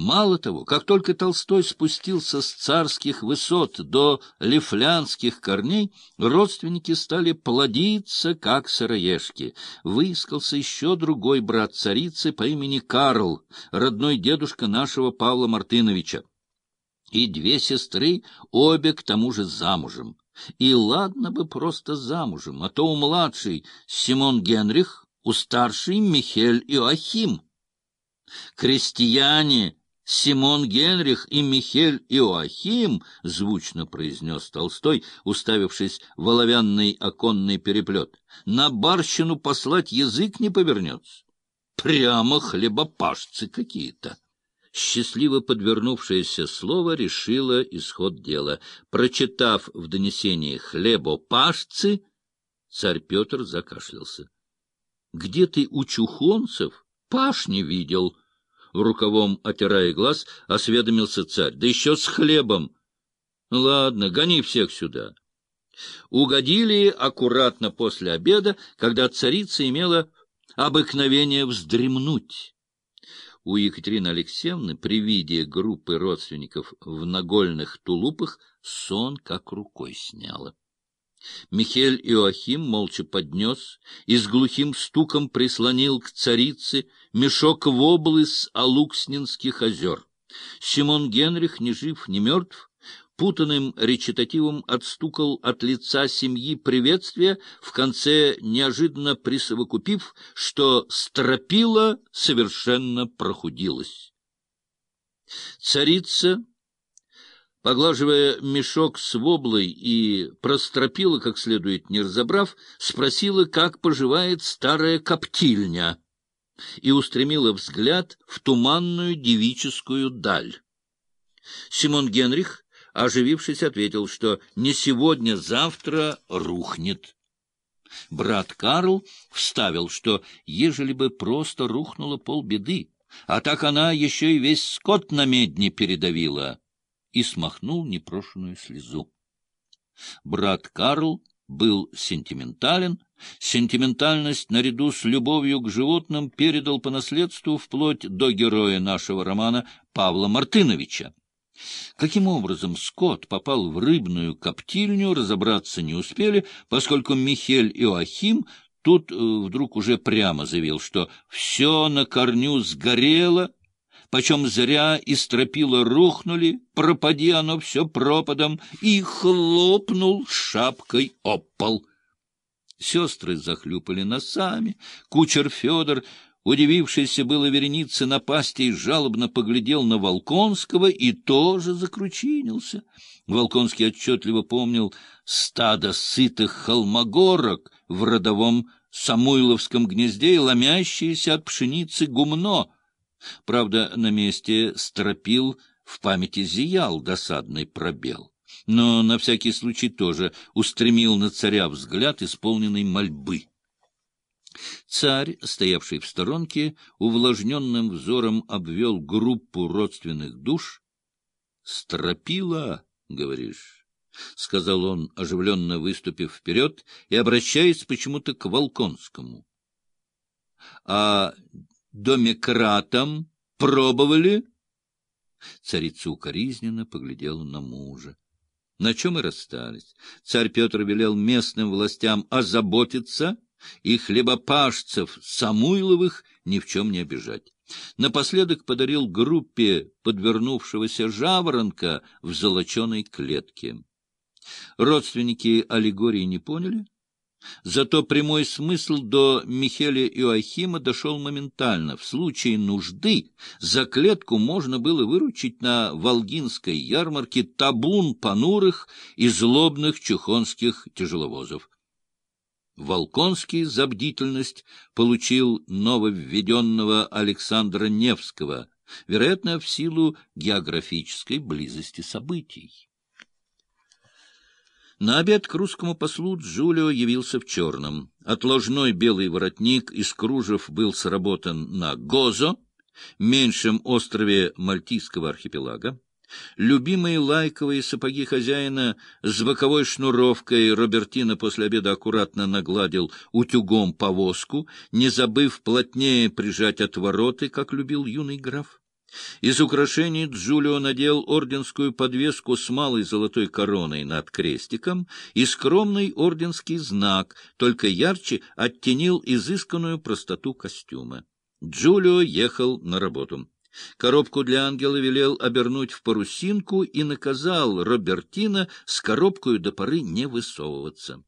Мало того, как только Толстой спустился с царских высот до лифлянских корней, родственники стали плодиться, как сыроежки. Выискался еще другой брат царицы по имени Карл, родной дедушка нашего Павла Мартыновича. И две сестры, обе к тому же замужем. И ладно бы просто замужем, а то у младшей Симон Генрих, у старшей Михель Иоахим. Крестьяне Симон Генрих и Михель Иоахим, — звучно произнес Толстой, уставившись в оловянный оконный переплет, — на барщину послать язык не повернется. Прямо хлебопашцы какие-то. Счастливо подвернувшееся слово решило исход дела. Прочитав в донесении «хлебопашцы», царь Петр закашлялся. — Где ты у чухонцев? Паш не видел, — рукавом отирая глаз, осведомился царь. — Да еще с хлебом! — Ладно, гони всех сюда. Угодили аккуратно после обеда, когда царица имела обыкновение вздремнуть. У Екатерины Алексеевны при виде группы родственников в нагольных тулупах сон как рукой сняло. Михель Иоахим молча поднес и с глухим стуком прислонил к царице мешок воблы с Алукснинских озер. Симон Генрих, ни жив, ни мертв, путанным речитативом отстукал от лица семьи приветствия, в конце неожиданно присовокупив, что стропила совершенно прохудилась. Царица поглаживая мешок с воблой и простропила, как следует не разобрав, спросила, как поживает старая коптильня, и устремила взгляд в туманную девическую даль. Симон Генрих, оживившись, ответил, что не сегодня-завтра рухнет. Брат Карл вставил, что ежели бы просто рухнула полбеды, а так она еще и весь скот на медне передавила и смахнул непрошенную слезу. Брат Карл был сентиментален, сентиментальность наряду с любовью к животным передал по наследству вплоть до героя нашего романа Павла Мартыновича. Каким образом Скотт попал в рыбную коптильню, разобраться не успели, поскольку Михель Иоахим тут э, вдруг уже прямо заявил, что все на корню сгорело, почем зря и стропила рухнули, пропади оно все пропадом, и хлопнул шапкой об. Сестры захлюпали носами, кучер Федор, удивившийся было вереницы напастей, жалобно поглядел на Волконского и тоже закручинился. Волконский отчетливо помнил стадо сытых холмогорок в родовом Самуиловском гнезде и ломящиеся от пшеницы гумно — Правда, на месте стропил в памяти зиял досадный пробел, но на всякий случай тоже устремил на царя взгляд, исполненный мольбы. Царь, стоявший в сторонке, увлажненным взором обвел группу родственных душ. — Стропила, говоришь? — сказал он, оживленно выступив вперед и обращаясь почему-то к Волконскому. — А домикратом пробовали? Царица укоризненно поглядела на мужа. На чем и расстались. Царь Петр велел местным властям озаботиться и хлебопашцев Самуиловых ни в чем не обижать. Напоследок подарил группе подвернувшегося жаворонка в золоченой клетке. Родственники аллегории не поняли, Зато прямой смысл до Михеля Иоахима дошел моментально. В случае нужды за клетку можно было выручить на Волгинской ярмарке табун понурых и злобных чухонских тяжеловозов. Волконский за бдительность получил нововведенного Александра Невского, вероятно, в силу географической близости событий. На обед к русскому послу Джулио явился в черном. Отложной белый воротник из кружев был сработан на Гозо, меньшем острове Мальтийского архипелага. Любимые лайковые сапоги хозяина с боковой шнуровкой Робертина после обеда аккуратно нагладил утюгом повозку, не забыв плотнее прижать отвороты, как любил юный граф. Из украшений Джулио надел орденскую подвеску с малой золотой короной над крестиком и скромный орденский знак, только ярче оттенил изысканную простоту костюма. Джулио ехал на работу. Коробку для ангела велел обернуть в парусинку и наказал Робертина с коробкой до поры не высовываться.